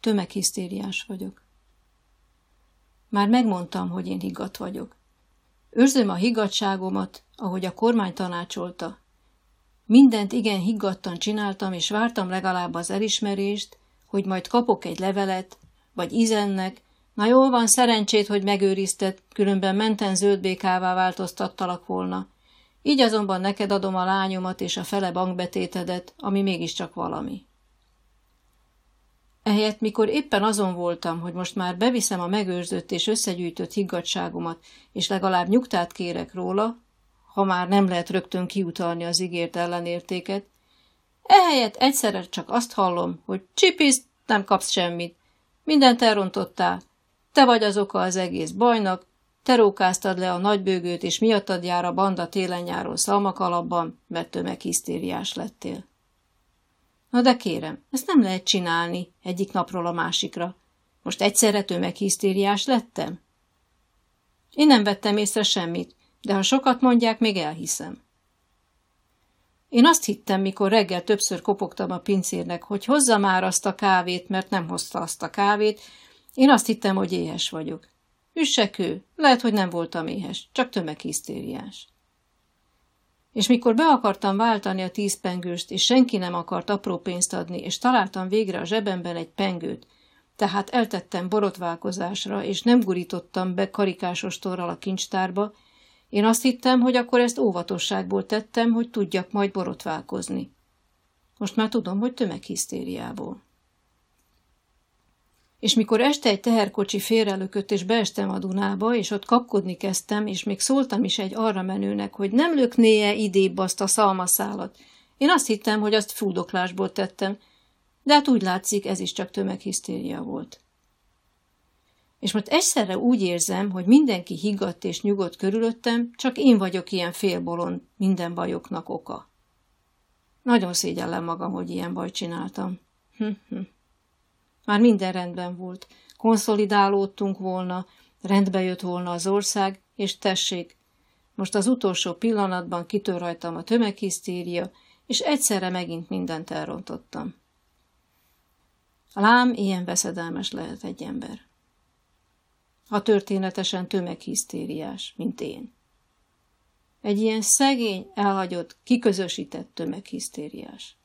tömeghisztériás vagyok. Már megmondtam, hogy én higgadt vagyok. Őrzöm a higgadságomat, ahogy a kormány tanácsolta. Mindent igen higgadtan csináltam, és vártam legalább az elismerést, hogy majd kapok egy levelet, vagy izennek, na jól van, szerencsét, hogy megőrizted, különben menten zöldbékává változtattalak volna. Így azonban neked adom a lányomat és a fele bankbetétedet, ami mégiscsak valami. Ehelyett, mikor éppen azon voltam, hogy most már beviszem a megőrzött és összegyűjtött higgadságomat, és legalább nyugtát kérek róla, ha már nem lehet rögtön kiutalni az ígért ellenértéket, ehelyett egyszerre csak azt hallom, hogy csipiszt, nem kapsz semmit, mindent elrontottál, te vagy az oka az egész bajnak, te rókáztad le a nagybőgőt, és miattad jár a banda télen-nyáron szalmakalapban, mert tömeghisztériás lettél. Na de kérem, ezt nem lehet csinálni egyik napról a másikra. Most egyszerre tömeghisztériás lettem? Én nem vettem észre semmit, de ha sokat mondják, még elhiszem. Én azt hittem, mikor reggel többször kopogtam a pincérnek, hogy hozza már azt a kávét, mert nem hozta azt a kávét, én azt hittem, hogy éhes vagyok. Üssek ő, lehet, hogy nem voltam éhes, csak tömeghisztériás. És mikor be akartam váltani a tíz pengőst, és senki nem akart apró pénzt adni, és találtam végre a zsebemben egy pengőt, tehát eltettem borotválkozásra, és nem gurítottam be karikásos torral a kincstárba, én azt hittem, hogy akkor ezt óvatosságból tettem, hogy tudjak majd borotválkozni. Most már tudom, hogy tömeghisztériából. És mikor este egy teherkocsi félrelökött, és beestem a Dunába, és ott kapkodni kezdtem, és még szóltam is egy arra menőnek, hogy nem lökné-e idébb azt a szalmaszálat. Én azt hittem, hogy azt fuldoklásból tettem, de hát úgy látszik, ez is csak tömeghisztéria volt. És most egyszerre úgy érzem, hogy mindenki higgadt és nyugodt körülöttem, csak én vagyok ilyen félbolond, minden bajoknak oka. Nagyon szégyellem magam, hogy ilyen bajt csináltam. Hm -hm. Már minden rendben volt. Konszolidálódtunk volna, rendbe jött volna az ország, és tessék, most az utolsó pillanatban kitör rajtam a tömeghisztéria, és egyszerre megint mindent elrontottam. Lám, ilyen veszedelmes lehet egy ember. Ha történetesen tömeghisztériás, mint én. Egy ilyen szegény, elhagyott, kiközösített tömeghisztériás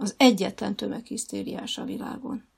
az egyetlen tömeghisztériás a világon.